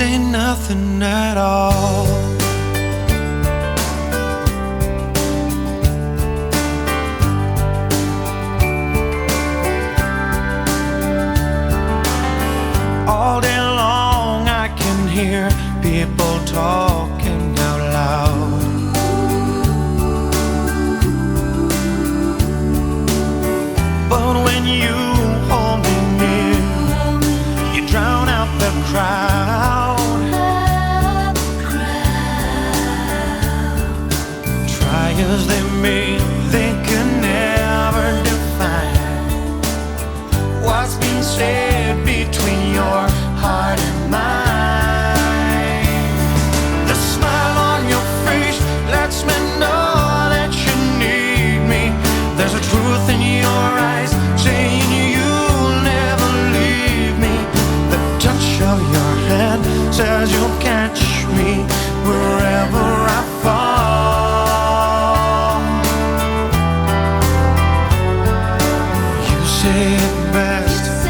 say nothing at all. All day long, I can hear people talking out loud. But when you hold me near, you drown out the crowd. It best